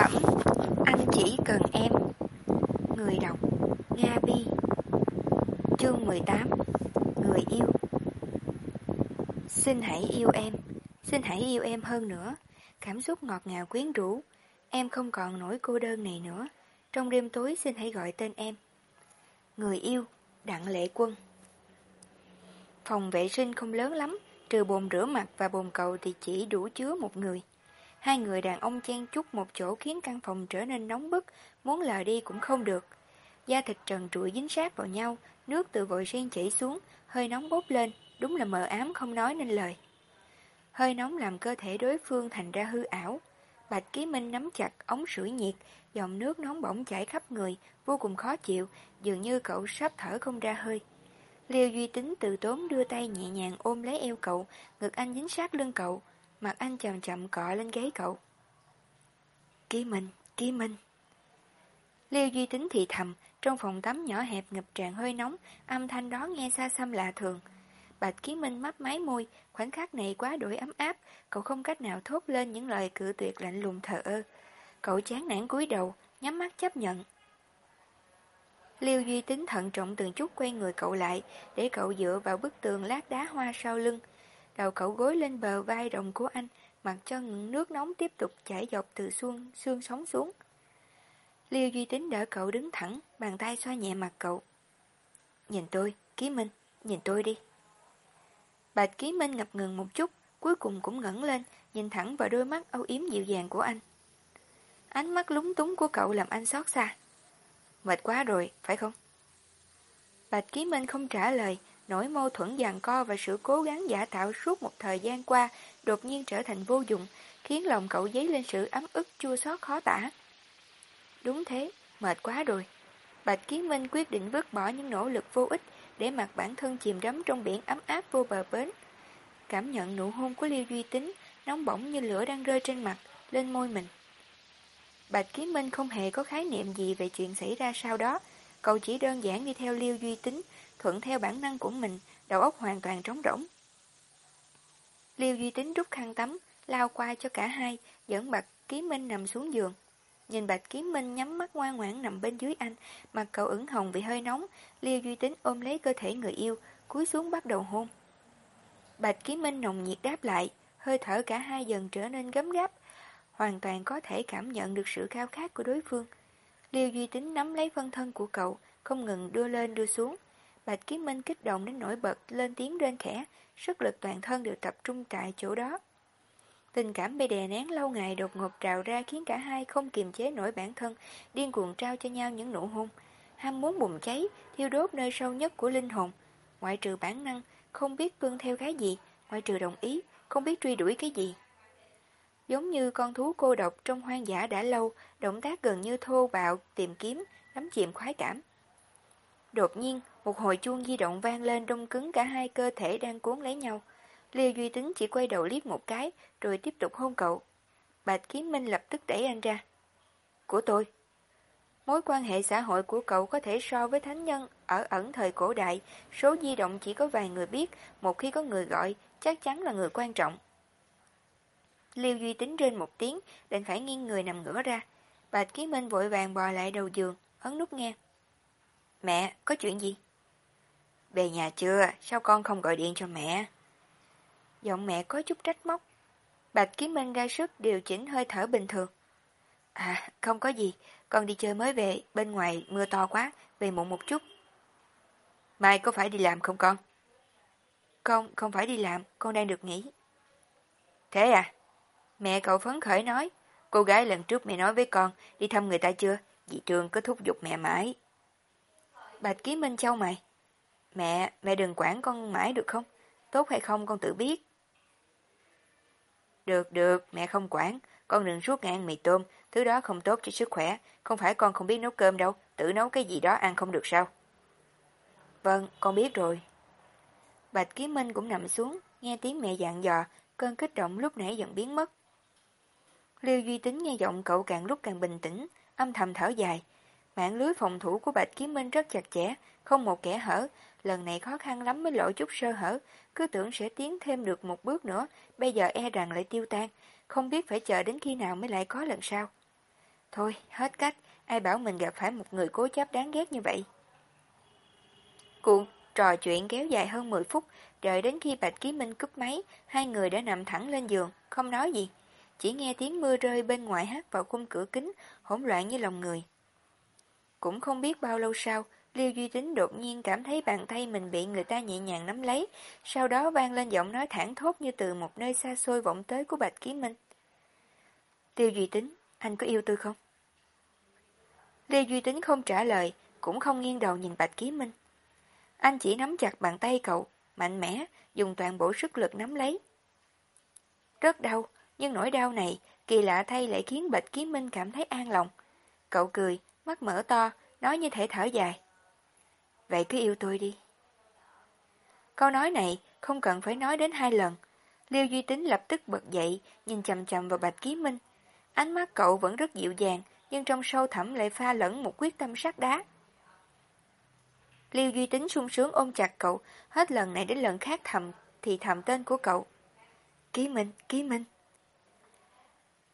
phẩm. Anh chỉ cần em. Người đọc, Nga Bi. Chương 18 Người yêu. Xin hãy yêu em. Xin hãy yêu em hơn nữa. Cảm xúc ngọt ngào quyến rũ. Em không còn nỗi cô đơn này nữa. Trong đêm tối xin hãy gọi tên em. Người yêu, Đặng Lệ Quân. Phòng vệ sinh không lớn lắm. Trừ bồn rửa mặt và bồn cầu thì chỉ đủ chứa một người. Hai người đàn ông chen chúc một chỗ khiến căn phòng trở nên nóng bức, muốn lờ đi cũng không được. Da thịt trần trụi dính sát vào nhau, nước từ vội sen chảy xuống, hơi nóng bốc lên, đúng là mờ ám không nói nên lời. Hơi nóng làm cơ thể đối phương thành ra hư ảo. Bạch Ký Minh nắm chặt ống sưởi nhiệt, dòng nước nóng bỏng chảy khắp người, vô cùng khó chịu, dường như cậu sắp thở không ra hơi. Liêu Duy Tính từ tốn đưa tay nhẹ nhàng ôm lấy eo cậu, ngực anh dính sát lưng cậu, Mặt anh chậm chậm cọ lên ghế cậu. Ký Minh, Ký Minh. Liêu Duy Tính thì thầm, trong phòng tắm nhỏ hẹp ngập tràn hơi nóng, âm thanh đó nghe xa xăm lạ thường. Bạch Ký Minh mấp máy môi, khoảnh khắc này quá đổi ấm áp, cậu không cách nào thốt lên những lời cự tuyệt lạnh lùng thờ ơ. Cậu chán nản cúi đầu, nhắm mắt chấp nhận. Liêu Duy Tính thận trọng từng chút quay người cậu lại, để cậu dựa vào bức tường lát đá hoa sau lưng, Đầu cậu gối lên bờ vai rộng của anh, mặc cho nước nóng tiếp tục chảy dọc từ xương, xương sống xuống. Liêu Duy Tính đỡ cậu đứng thẳng, bàn tay xoa nhẹ mặt cậu. Nhìn tôi, Ký Minh, nhìn tôi đi. Bạch Ký Minh ngập ngừng một chút, cuối cùng cũng ngẩng lên, nhìn thẳng vào đôi mắt âu yếm dịu dàng của anh. Ánh mắt lúng túng của cậu làm anh xót xa. Mệt quá rồi, phải không? Bạch Ký Minh không trả lời, Nỗi mâu thuẫn giằng co và sự cố gắng giả tạo suốt một thời gian qua đột nhiên trở thành vô dụng, khiến lòng cậu dấy lên sự ấm ức chua xót khó tả. Đúng thế, mệt quá rồi. Bạch Kiến Minh quyết định vứt bỏ những nỗ lực vô ích để mặc bản thân chìm đắm trong biển ấm áp vô bờ bến. Cảm nhận nụ hôn của Liêu Duy Tính, nóng bỏng như lửa đang rơi trên mặt, lên môi mình. Bạch Kiến Minh không hề có khái niệm gì về chuyện xảy ra sau đó, cậu chỉ đơn giản đi theo Liêu Duy Tính, thuận theo bản năng của mình, đầu óc hoàn toàn trống rỗng. Liêu Duy Tính rút khăn tắm, lao qua cho cả hai, dẫn Bạch Kiếm Minh nằm xuống giường. Nhìn Bạch Kiếm Minh nhắm mắt ngoan ngoãn nằm bên dưới anh, mặt cậu ửng hồng vì hơi nóng, Liêu Duy Tính ôm lấy cơ thể người yêu, cúi xuống bắt đầu hôn. Bạch Kiếm Minh nồng nhiệt đáp lại, hơi thở cả hai dần trở nên gấm gáp, hoàn toàn có thể cảm nhận được sự khao khát của đối phương. Liêu Duy Tính nắm lấy phân thân của cậu, không ngừng đưa lên đưa xuống. Bạch Kiếm Minh kích động đến nổi bật lên tiếng rên khẽ, sức lực toàn thân đều tập trung tại chỗ đó. Tình cảm bị đè nén lâu ngày đột ngột trào ra khiến cả hai không kiềm chế nổi bản thân, điên cuồng trao cho nhau những nụ hôn. Ham muốn bùng cháy, thiêu đốt nơi sâu nhất của linh hồn. Ngoại trừ bản năng, không biết tuân theo cái gì, ngoại trừ đồng ý, không biết truy đuổi cái gì. Giống như con thú cô độc trong hoang dã đã lâu, động tác gần như thô bạo, tìm kiếm, nắm chìm khoái cảm. Đột nhiên, một hồi chuông di động vang lên đông cứng cả hai cơ thể đang cuốn lấy nhau. Liêu Duy Tính chỉ quay đầu liếc một cái, rồi tiếp tục hôn cậu. Bạch Kiếm Minh lập tức đẩy anh ra. Của tôi. Mối quan hệ xã hội của cậu có thể so với thánh nhân ở ẩn thời cổ đại, số di động chỉ có vài người biết, một khi có người gọi, chắc chắn là người quan trọng. Liêu Duy Tính trên một tiếng, định phải nghiêng người nằm ngửa ra. Bạch Kiếm Minh vội vàng bò lại đầu giường, ấn nút nghe. Mẹ, có chuyện gì? Về nhà chưa? Sao con không gọi điện cho mẹ? Giọng mẹ có chút trách móc. Bạch Kiếm Minh ra sức điều chỉnh hơi thở bình thường. À, không có gì. Con đi chơi mới về, bên ngoài mưa to quá, về muộn một chút. Mai có phải đi làm không con? không không phải đi làm, con đang được nghỉ. Thế à? Mẹ cậu phấn khởi nói, cô gái lần trước mẹ nói với con, đi thăm người ta chưa? Dì Trường cứ thúc giục mẹ mãi. Bạch Ký Minh châu mày. Mẹ, mẹ đừng quản con mãi được không? Tốt hay không con tự biết. Được, được, mẹ không quản. Con đừng suốt ngày ăn mì tôm, thứ đó không tốt cho sức khỏe. Không phải con không biết nấu cơm đâu, tự nấu cái gì đó ăn không được sao? Vâng, con biết rồi. Bạch Ký Minh cũng nằm xuống, nghe tiếng mẹ dặn dò, cơn kích động lúc nãy dần biến mất. Liêu Duy Tính nghe giọng cậu càng lúc càng bình tĩnh, âm thầm thở dài. Mạng lưới phòng thủ của Bạch Kiếm Minh rất chặt chẽ, không một kẻ hở. Lần này khó khăn lắm mới lộ chút sơ hở, cứ tưởng sẽ tiến thêm được một bước nữa, bây giờ e rằng lại tiêu tan, không biết phải chờ đến khi nào mới lại có lần sau. Thôi, hết cách, ai bảo mình gặp phải một người cố chấp đáng ghét như vậy. Cuộc trò chuyện kéo dài hơn 10 phút, đợi đến khi Bạch Ký Minh cúp máy, hai người đã nằm thẳng lên giường, không nói gì. Chỉ nghe tiếng mưa rơi bên ngoài hát vào khung cửa kính, hỗn loạn như lòng người. Cũng không biết bao lâu sau, Liêu Duy Tính đột nhiên cảm thấy bàn tay mình bị người ta nhẹ nhàng nắm lấy, sau đó vang lên giọng nói thẳng thốt như từ một nơi xa xôi vọng tới của Bạch Ký Minh. Liêu Duy Tính, anh có yêu tôi không? Liêu Duy Tính không trả lời, cũng không nghiêng đầu nhìn Bạch Ký Minh. Anh chỉ nắm chặt bàn tay cậu, mạnh mẽ, dùng toàn bộ sức lực nắm lấy. Rất đau, nhưng nỗi đau này, kỳ lạ thay lại khiến Bạch Ký Minh cảm thấy an lòng. Cậu cười, mắt mở to, nói như thể thở dài. Vậy cứ yêu tôi đi. Câu nói này không cần phải nói đến hai lần. Liêu Duy Tính lập tức bật dậy, nhìn chầm chầm vào Bạch Ký Minh. Ánh mắt cậu vẫn rất dịu dàng, nhưng trong sâu thẳm lại pha lẫn một quyết tâm sắt đá. Liêu Duy Tính sung sướng ôm chặt cậu, hết lần này đến lần khác thầm thì thầm tên của cậu. Ký Minh, Ký Minh.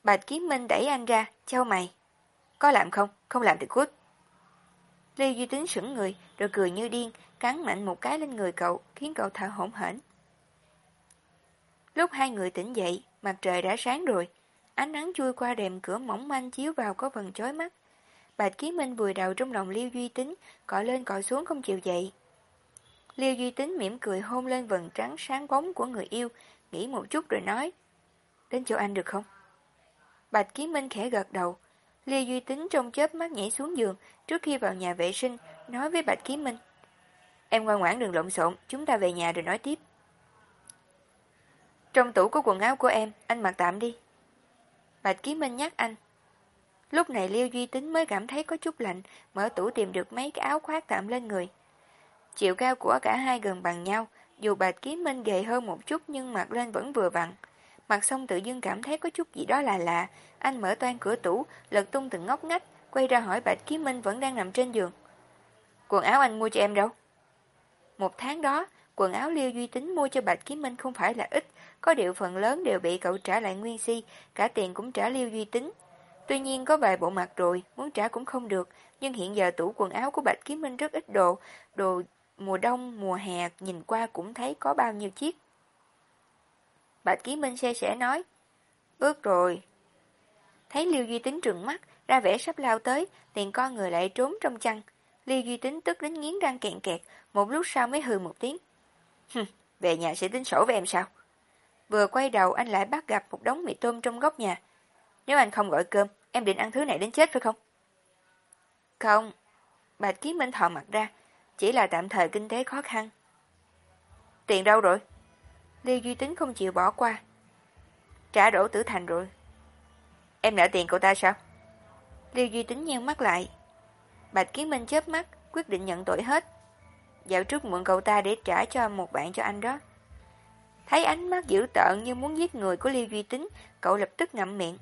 Bạch Ký Minh đẩy anh ra, trao mày. Có làm không? Không làm thì cút. Lê Duy Tính sững người, rồi cười như điên, cắn mạnh một cái lên người cậu, khiến cậu thở hổn hển. Lúc hai người tỉnh dậy, mặt trời đã sáng rồi. Ánh nắng chui qua rèm cửa mỏng manh chiếu vào có phần chói mắt. Bạch Ký Minh vùi đầu trong lòng Liêu Duy Tính, cọ lên cọ xuống không chịu dậy. Liêu Duy Tính mỉm cười hôn lên vần trắng sáng bóng của người yêu, nghĩ một chút rồi nói. Đến chỗ anh được không? Bạch Ký Minh khẽ gật đầu. Lê Duy Tính trong chớp mắt nhảy xuống giường trước khi vào nhà vệ sinh, nói với Bạch Kiếm Minh. Em ngoan ngoãn đừng lộn xộn, chúng ta về nhà rồi nói tiếp. Trong tủ có quần áo của em, anh mặc tạm đi. Bạch Kiếm Minh nhắc anh. Lúc này Liêu Duy Tính mới cảm thấy có chút lạnh, mở tủ tìm được mấy cái áo khoác tạm lên người. Chiều cao của cả hai gần bằng nhau, dù Bạch Kiếm Minh gầy hơn một chút nhưng mặc lên vẫn vừa vặn mặt xong tự dưng cảm thấy có chút gì đó là lạ, anh mở toan cửa tủ, lật tung từng ngóc ngách, quay ra hỏi Bạch Ký Minh vẫn đang nằm trên giường. Quần áo anh mua cho em đâu? Một tháng đó, quần áo Liêu Duy Tính mua cho Bạch Ký Minh không phải là ít, có điều phần lớn đều bị cậu trả lại nguyên si, cả tiền cũng trả Liêu Duy Tính. Tuy nhiên có vài bộ mặt rồi, muốn trả cũng không được, nhưng hiện giờ tủ quần áo của Bạch Ký Minh rất ít đồ, đồ mùa đông, mùa hè nhìn qua cũng thấy có bao nhiêu chiếc. Bạch Ký Minh xe sẻ nói, ước rồi. Thấy Liêu Duy Tính trừng mắt, ra vẻ sắp lao tới, tiền con người lại trốn trong chăn. Liêu Duy Tính tức đến nghiến răng kẹn kẹt, một lúc sau mới hừ một tiếng. Về nhà sẽ tính sổ với em sao? Vừa quay đầu anh lại bắt gặp một đống mì tôm trong góc nhà. Nếu anh không gọi cơm, em định ăn thứ này đến chết phải không? Không. Bạch Ký Minh thò mặt ra. Chỉ là tạm thời kinh tế khó khăn. Tiền đâu rồi? Lê Duy Tính không chịu bỏ qua. Trả đổ tử thành rồi. Em nợ tiền cậu ta sao? Lê Duy Tính nheo mắt lại. Bạch Kiến Minh chớp mắt, quyết định nhận tội hết. Dạo trước mượn cậu ta để trả cho một bạn cho anh đó. Thấy ánh mắt dữ tợn như muốn giết người của Liêu Duy Tính, cậu lập tức ngậm miệng.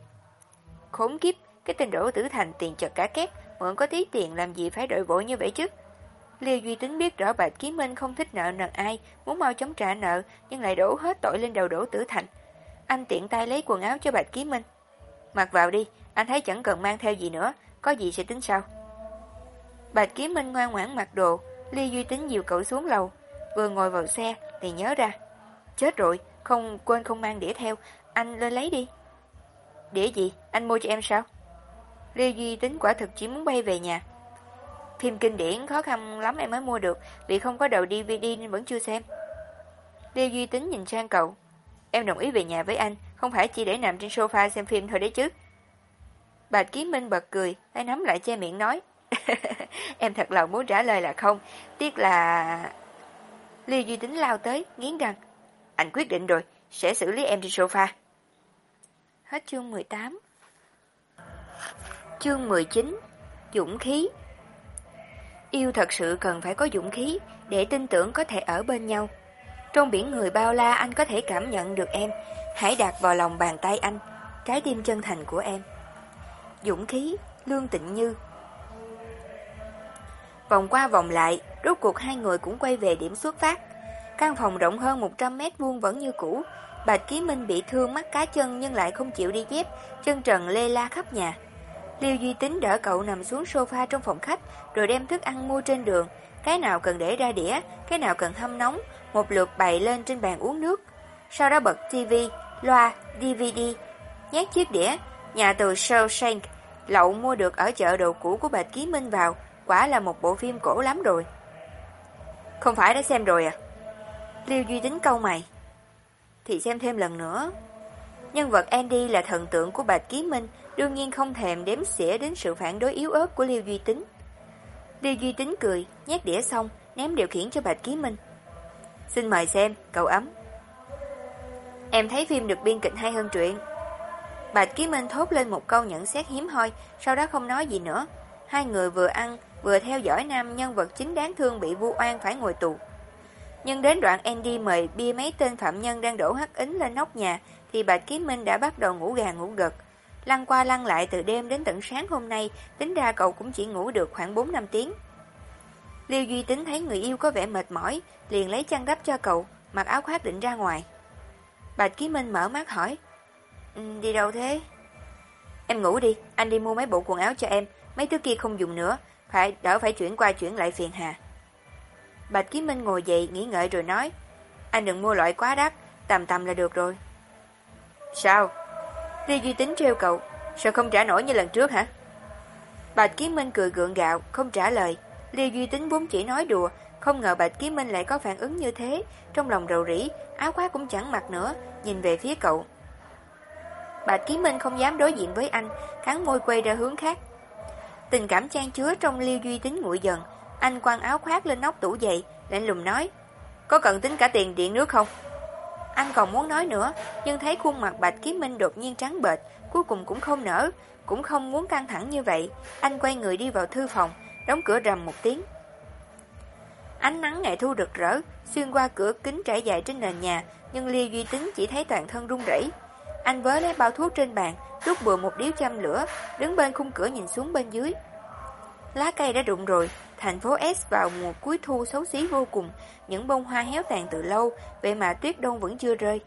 Khốn kiếp, cái tên đổ tử thành tiền chật cả két, mượn có tí tiền làm gì phải đợi vội như vậy chứ? Liêu Duy Tính biết rõ Bạch Ký Minh không thích nợ nần ai, muốn mau chóng trả nợ, nhưng lại đổ hết tội lên đầu Đỗ tử thành. Anh tiện tay lấy quần áo cho Bạch Ký Minh. Mặc vào đi, anh thấy chẳng cần mang theo gì nữa, có gì sẽ tính sau. Bạch Ký Minh ngoan ngoãn mặc đồ, Liêu Duy Tính dìu cậu xuống lầu, vừa ngồi vào xe thì nhớ ra. Chết rồi, không quên không mang đĩa theo, anh lên lấy đi. Đĩa gì? Anh mua cho em sao? Liêu Duy tính quả thực chỉ muốn bay về nhà. Phim kinh điển khó khăn lắm em mới mua được, vì không có đầu DVD nên vẫn chưa xem. Lê Duy tính nhìn sang cậu. Em đồng ý về nhà với anh, không phải chỉ để nằm trên sofa xem phim thôi đấy chứ. Bạch kiến Minh bật cười, tay nắm lại che miệng nói. em thật lòng muốn trả lời là không, tiếc là... Liêu Duy tính lao tới, nghiến răng. Anh quyết định rồi, sẽ xử lý em trên sofa. Hết chương 18 Chương 19 Dũng khí Yêu thật sự cần phải có dũng khí để tin tưởng có thể ở bên nhau. Trong biển người bao la anh có thể cảm nhận được em. Hãy đặt vào lòng bàn tay anh, trái tim chân thành của em. Dũng khí, Lương Tịnh Như Vòng qua vòng lại, rốt cuộc hai người cũng quay về điểm xuất phát. Căn phòng rộng hơn 100 mét vuông vẫn như cũ, Bạch Ký Minh bị thương mắt cá chân nhưng lại không chịu đi dép, chân trần lê la khắp nhà. Liêu Duy Tính đỡ cậu nằm xuống sofa trong phòng khách, rồi đem thức ăn mua trên đường. Cái nào cần để ra đĩa, cái nào cần hâm nóng, một lượt bày lên trên bàn uống nước. Sau đó bật TV, loa, DVD, nhét chiếc đĩa, nhà từ Shawshank, lậu mua được ở chợ đồ cũ của bà Ký Minh vào, quả là một bộ phim cổ lắm rồi. Không phải đã xem rồi à? Liêu Duy Tính câu mày. Thì xem thêm lần nữa. Nhân vật Andy là thần tượng của Bạch Ký Minh, đương nhiên không thèm đếm xỉa đến sự phản đối yếu ớt của Liêu Duy Tính. Liêu Duy Tính cười, nhét đĩa xong, ném điều khiển cho Bạch Ký Minh. Xin mời xem, cậu ấm. Em thấy phim được biên kịch hay hơn truyện. Bạch Ký Minh thốt lên một câu nhận xét hiếm hoi, sau đó không nói gì nữa. Hai người vừa ăn, vừa theo dõi nam nhân vật chính đáng thương bị vu oan phải ngồi tù. Nhưng đến đoạn Andy mời bia mấy tên phạm nhân đang đổ hắc ính lên nóc nhà, thì Bạch kiếm Minh đã bắt đầu ngủ gà ngủ gật. Lăn qua lăn lại từ đêm đến tận sáng hôm nay, tính ra cậu cũng chỉ ngủ được khoảng 4-5 tiếng. Liêu Duy tính thấy người yêu có vẻ mệt mỏi, liền lấy chăn đắp cho cậu, mặc áo khoác định ra ngoài. Bạch Ký Minh mở mắt hỏi, ừ, đi đâu thế? Em ngủ đi, anh đi mua mấy bộ quần áo cho em, mấy thứ kia không dùng nữa, phải đỡ phải chuyển qua chuyển lại phiền hà. Bạch Ký Minh ngồi dậy nghĩ ngợi rồi nói, anh đừng mua loại quá đắt, tầm tầm là được rồi. Sao? Liêu Duy Tính treo cậu, sao không trả nổi như lần trước hả? Bạch Ký Minh cười gượng gạo, không trả lời. Liêu Duy Tính vốn chỉ nói đùa, không ngờ Bạch Ký Minh lại có phản ứng như thế, trong lòng rầu rĩ, áo khoác cũng chẳng mặc nữa, nhìn về phía cậu. Bạch Ký Minh không dám đối diện với anh, cắn môi quay ra hướng khác. Tình cảm trang chứa trong Liêu Duy Tính nguội dần, anh quăng áo khoác lên nóc tủ dậy, lạnh lùng nói, có cần tính cả tiền điện nước không? Anh còn muốn nói nữa, nhưng thấy khuôn mặt Bạch Ký Minh đột nhiên trắng bệch, cuối cùng cũng không nở, cũng không muốn căng thẳng như vậy. Anh quay người đi vào thư phòng, đóng cửa rầm một tiếng. Ánh nắng ngày thu rực rỡ, xuyên qua cửa kính trải dài trên nền nhà, nhưng Liêu Duy Tính chỉ thấy toàn thân run rẩy. Anh vớ lấy bao thuốc trên bàn, rút bừa một điếu châm lửa, đứng bên khung cửa nhìn xuống bên dưới. Lá cây đã rụng rồi, thành phố S vào mùa cuối thu xấu xí vô cùng, những bông hoa héo tàn từ lâu, vậy mà tuyết đông vẫn chưa rơi.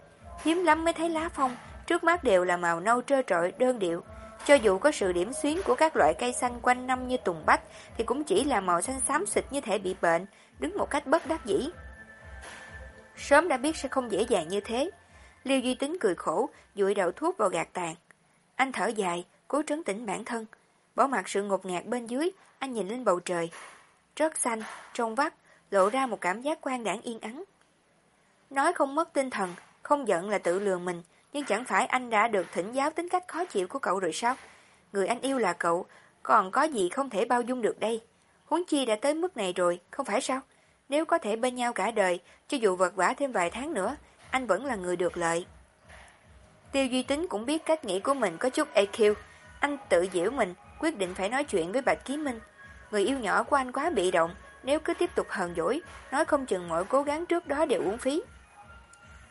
Hiếm lắm mới thấy lá phong, trước mắt đều là màu nâu trơ trọi, đơn điệu. Cho dù có sự điểm xuyến của các loại cây xanh quanh năm như tùng bách, thì cũng chỉ là màu xanh xám xịt như thể bị bệnh, đứng một cách bất đắc dĩ. Sớm đã biết sẽ không dễ dàng như thế. Liêu Duy Tính cười khổ, dụi đậu thuốc vào gạt tàn. Anh thở dài, cố trấn tĩnh bản thân. Bỏ mặt sự ngột ngạt bên dưới, anh nhìn lên bầu trời. Rất xanh, trong vắt, lộ ra một cảm giác quan đảng yên ắng. Nói không mất tinh thần, không giận là tự lừa mình, nhưng chẳng phải anh đã được thỉnh giáo tính cách khó chịu của cậu rồi sao? Người anh yêu là cậu, còn có gì không thể bao dung được đây? Huống chi đã tới mức này rồi, không phải sao? Nếu có thể bên nhau cả đời, cho dù vật vả thêm vài tháng nữa, anh vẫn là người được lợi. Tiêu Duy Tính cũng biết cách nghĩ của mình có chút EQ Anh tự giễu mình, quyết định phải nói chuyện với Bạch Ký Minh. Người yêu nhỏ của anh quá bị động, nếu cứ tiếp tục hờn dỗi, nói không chừng mọi cố gắng trước đó đều uổng phí.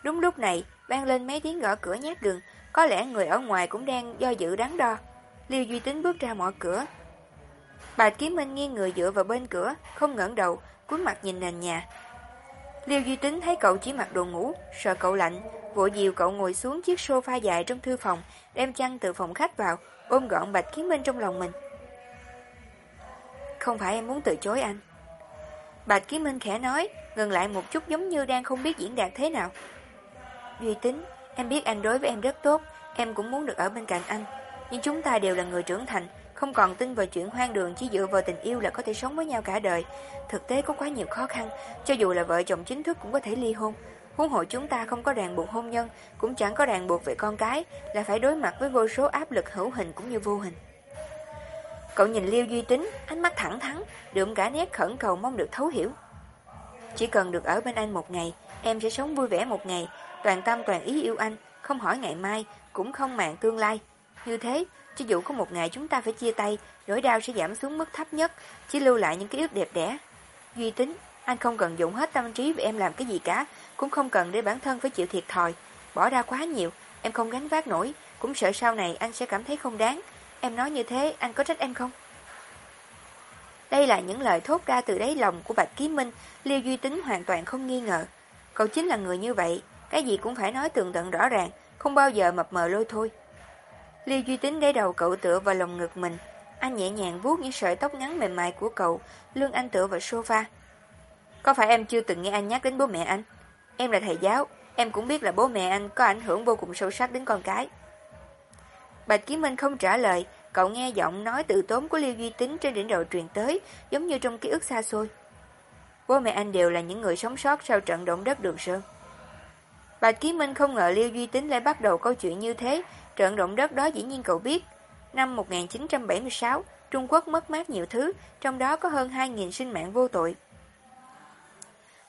Đúng lúc này, vang lên mấy tiếng gõ cửa nhát gừng, có lẽ người ở ngoài cũng đang do dự đắn đo. Liêu Duy Tính bước ra mở cửa. Bạch Kiếm Minh nghiêng người dựa vào bên cửa, không ngẩng đầu, cúi mặt nhìn nền nhà. Liêu Duy Tính thấy cậu chỉ mặc đồ ngủ, sợ cậu lạnh, vội dìu cậu ngồi xuống chiếc sofa dài trong thư phòng, đem chăn từ phòng khách vào, ôm gọn Bạch Kiếm Minh trong lòng mình. Không phải em muốn từ chối anh. Bạch Kiếm Minh khẽ nói, ngừng lại một chút giống như đang không biết diễn đạt thế nào. Duy Tính, em biết anh đối với em rất tốt, em cũng muốn được ở bên cạnh anh. Nhưng chúng ta đều là người trưởng thành, không còn tin vào chuyện hoang đường chỉ dựa vào tình yêu là có thể sống với nhau cả đời. Thực tế có quá nhiều khó khăn, cho dù là vợ chồng chính thức cũng có thể ly hôn. Huống hội chúng ta không có ràng buộc hôn nhân, cũng chẳng có ràng buộc về con cái, là phải đối mặt với vô số áp lực hữu hình cũng như vô hình. Cậu nhìn Liêu Duy Tính, ánh mắt thẳng thắn, đượm cả nét khẩn cầu mong được thấu hiểu. Chỉ cần được ở bên anh một ngày, em sẽ sống vui vẻ một ngày, toàn tâm toàn ý yêu anh, không hỏi ngày mai, cũng không màng tương lai. Như thế, Chứ dù có một ngày chúng ta phải chia tay, nỗi đau sẽ giảm xuống mức thấp nhất, chỉ lưu lại những ký ức đẹp đẽ. Duy Tính, anh không cần dụng hết tâm trí vì em làm cái gì cả, cũng không cần để bản thân phải chịu thiệt thòi. Bỏ ra quá nhiều, em không gánh vác nổi, cũng sợ sau này anh sẽ cảm thấy không đáng. Em nói như thế, anh có trách em không? Đây là những lời thốt ra từ đáy lòng của Bạch Ký Minh, Liêu Duy Tính hoàn toàn không nghi ngờ. Cậu chính là người như vậy, cái gì cũng phải nói tường tận rõ ràng, không bao giờ mập mờ lôi thôi. Liêu Duy Tính để đầu cậu tựa vào lòng ngực mình. Anh nhẹ nhàng vuốt những sợi tóc ngắn mềm mại của cậu, lưng anh tựa vào sofa. Có phải em chưa từng nghe anh nhắc đến bố mẹ anh? Em là thầy giáo, em cũng biết là bố mẹ anh có ảnh hưởng vô cùng sâu sắc đến con cái. Bạch Kiếm Minh không trả lời, cậu nghe giọng nói tự tốn của Liêu Duy Tính trên đỉnh đầu truyền tới, giống như trong ký ức xa xôi. Bố mẹ anh đều là những người sống sót sau trận động đất Đường Sơn. Bạch Kiếm Minh không ngờ Liêu Duy Tính lại bắt đầu câu chuyện như thế, trận động đất đó dĩ nhiên cậu biết. Năm 1976, Trung Quốc mất mát nhiều thứ, trong đó có hơn 2.000 sinh mạng vô tội.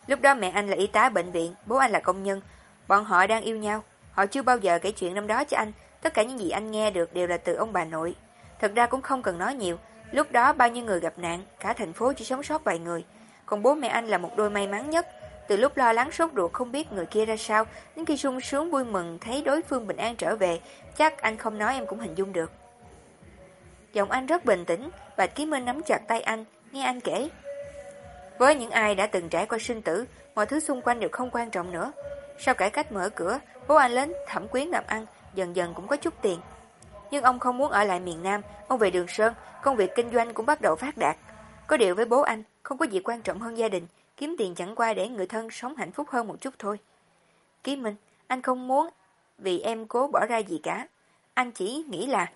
Lúc đó mẹ anh là y tá bệnh viện, bố anh là công nhân. Bọn họ đang yêu nhau. Họ chưa bao giờ kể chuyện năm đó cho anh. Tất cả những gì anh nghe được đều là từ ông bà nội. Thật ra cũng không cần nói nhiều. Lúc đó bao nhiêu người gặp nạn, cả thành phố chỉ sống sót vài người. Còn bố mẹ anh là một đôi may mắn nhất. Từ lúc lo lắng sốt ruột không biết người kia ra sao, đến khi sung sướng vui mừng thấy đối phương bình an trở về, chắc anh không nói em cũng hình dung được. Giọng anh rất bình tĩnh, Bạch Ký Minh nắm chặt tay anh, nghe anh kể. Với những ai đã từng trải qua sinh tử, mọi thứ xung quanh đều không quan trọng nữa. Sau cải cách mở cửa, bố anh lớn thẩm quyến làm ăn, dần dần cũng có chút tiền. Nhưng ông không muốn ở lại miền Nam, ông về Đường Sơn, công việc kinh doanh cũng bắt đầu phát đạt. Có điều với bố anh, không có gì quan trọng hơn gia đình, kiếm tiền chẳng qua để người thân sống hạnh phúc hơn một chút thôi. Ký Minh, anh không muốn vì em cố bỏ ra gì cả. Anh chỉ nghĩ là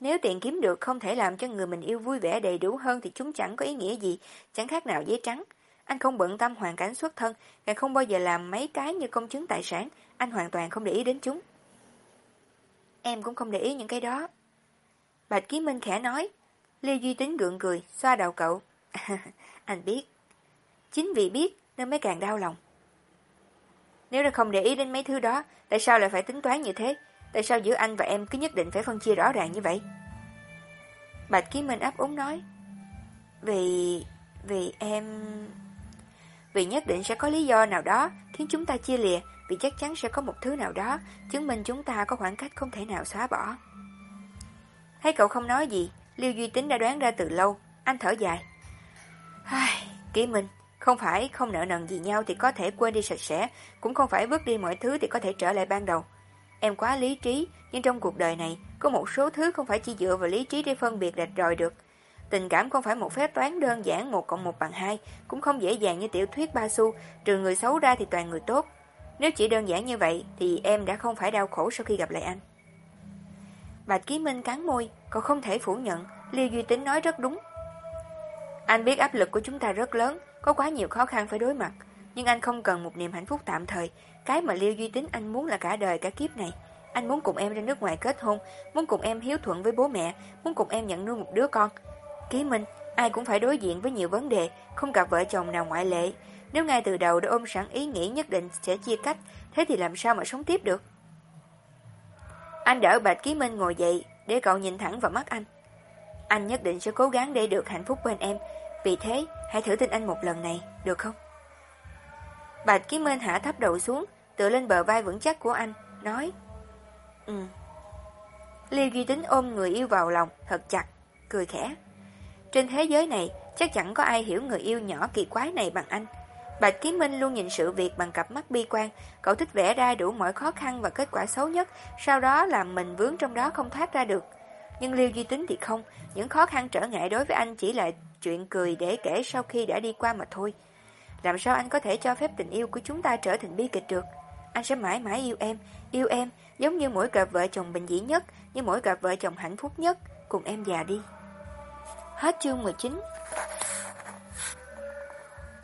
nếu tiền kiếm được không thể làm cho người mình yêu vui vẻ đầy đủ hơn thì chúng chẳng có ý nghĩa gì, chẳng khác nào giấy trắng. Anh không bận tâm hoàn cảnh xuất thân, càng không bao giờ làm mấy cái như công chứng tài sản, anh hoàn toàn không để ý đến chúng. Em cũng không để ý những cái đó. Bạch Ký Minh khẽ nói. Lê Duy Tính gượng cười, xoa đầu cậu. anh biết. Chính vì biết nên mới càng đau lòng. Nếu là không để ý đến mấy thứ đó, tại sao lại phải tính toán như thế? Tại sao giữa anh và em cứ nhất định phải phân chia rõ ràng như vậy? Bạch Ký Minh áp úng nói. Vì... vì em... Vì nhất định sẽ có lý do nào đó khiến chúng ta chia lìa, vì chắc chắn sẽ có một thứ nào đó chứng minh chúng ta có khoảng cách không thể nào xóa bỏ. Thấy cậu không nói gì, Liêu Duy Tính đã đoán ra từ lâu, anh thở dài. Ai, Ký Minh, không phải không nợ nần gì nhau thì có thể quên đi sạch sẽ, cũng không phải vứt đi mọi thứ thì có thể trở lại ban đầu. Em quá lý trí, nhưng trong cuộc đời này, có một số thứ không phải chỉ dựa vào lý trí để phân biệt rạch ròi được. Tình cảm không phải một phép toán đơn giản một cộng một bằng hai, cũng không dễ dàng như tiểu thuyết ba xu, trừ người xấu ra thì toàn người tốt. Nếu chỉ đơn giản như vậy, thì em đã không phải đau khổ sau khi gặp lại anh. Bạch Ký Minh cắn môi, cậu không thể phủ nhận, Liêu Duy Tính nói rất đúng. Anh biết áp lực của chúng ta rất lớn, có quá nhiều khó khăn phải đối mặt, nhưng anh không cần một niềm hạnh phúc tạm thời, cái mà Liêu Duy Tính anh muốn là cả đời cả kiếp này. Anh muốn cùng em ra nước ngoài kết hôn, muốn cùng em hiếu thuận với bố mẹ, muốn cùng em nhận nuôi một đứa con. Ký Minh, ai cũng phải đối diện với nhiều vấn đề, không cặp vợ chồng nào ngoại lệ. Nếu ngay từ đầu đã ôm sẵn ý nghĩ nhất định sẽ chia cách, thế thì làm sao mà sống tiếp được? Anh đỡ Bạch Ký Minh ngồi dậy, để cậu nhìn thẳng vào mắt anh. Anh nhất định sẽ cố gắng để được hạnh phúc bên em, vì thế hãy thử tin anh một lần này, được không? Bạch Ký Minh hạ thấp đầu xuống, tựa lên bờ vai vững chắc của anh, nói Ừ. Liêu Duy Tính ôm người yêu vào lòng, thật chặt, cười khẽ. Trên thế giới này, chắc chẳng có ai hiểu người yêu nhỏ kỳ quái này bằng anh. Bạch Kiến Minh luôn nhìn sự việc bằng cặp mắt bi quan, cậu thích vẽ ra đủ mọi khó khăn và kết quả xấu nhất, sau đó làm mình vướng trong đó không thoát ra được. Nhưng Liêu Duy Tính thì không, những khó khăn trở ngại đối với anh chỉ là chuyện cười để kể sau khi đã đi qua mà thôi. Làm sao anh có thể cho phép tình yêu của chúng ta trở thành bi kịch được? Anh sẽ mãi mãi yêu em, yêu em, giống như mỗi cặp vợ chồng bình dĩ nhất, như mỗi cặp vợ chồng hạnh phúc nhất, cùng em già đi. Hết chương 19